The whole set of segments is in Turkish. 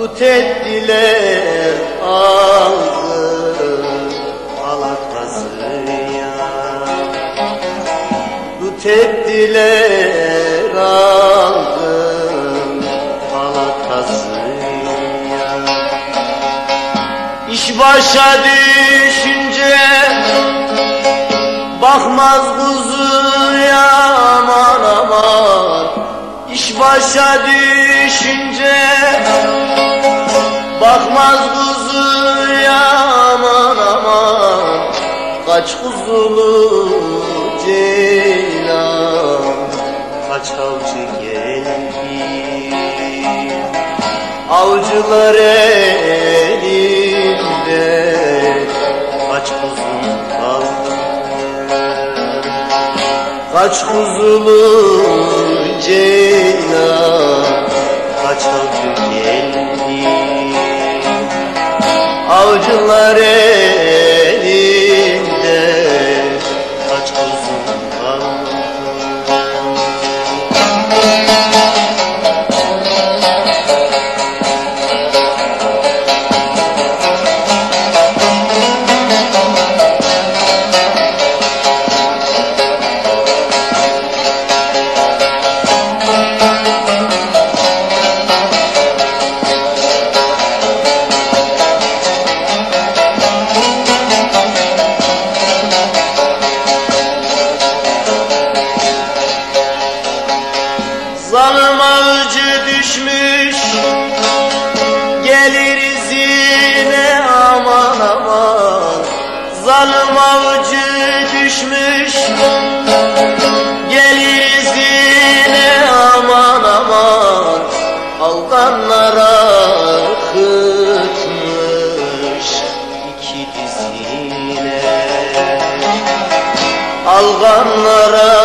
Tut ettiler aldı Alakazıya Tut ettiler aldı Alakazıya İş başa düşünce Bakmaz kuzuya aman aman İş başa düşünce Bakmaz kuzuya aman aman. Kaç kuzulu ceylan Kaç avcı geldi. Avcılar elinde Kaç kuzum kaldı. Kaç kuzulu ceylan Avcı geldi Avcılar elinde Zalim avcı düşmüş. Geliriz yine aman aman. Zalim avcı düşmüş. Geliriz yine aman aman. Aldanlara kıtmış iki dizine. Alganlara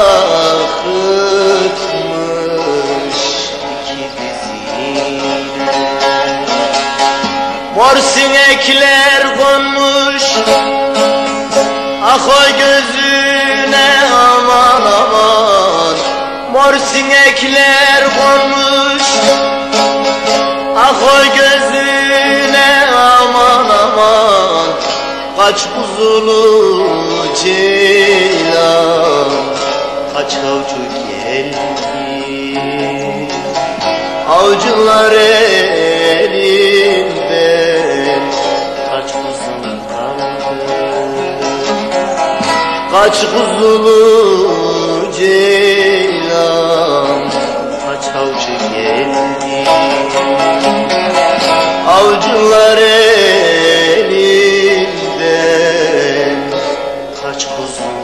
sinekler konmuş. Ah o gözüne aman aman. Mor sinekler konmuş. Ah o gözüne aman aman. Kaç kuzulu ceylan Kaç avcı geldi Avcılar elinde Aç kuzulu ceylan Aç avcı geldi. Avcılar elinden Kaç kuzulu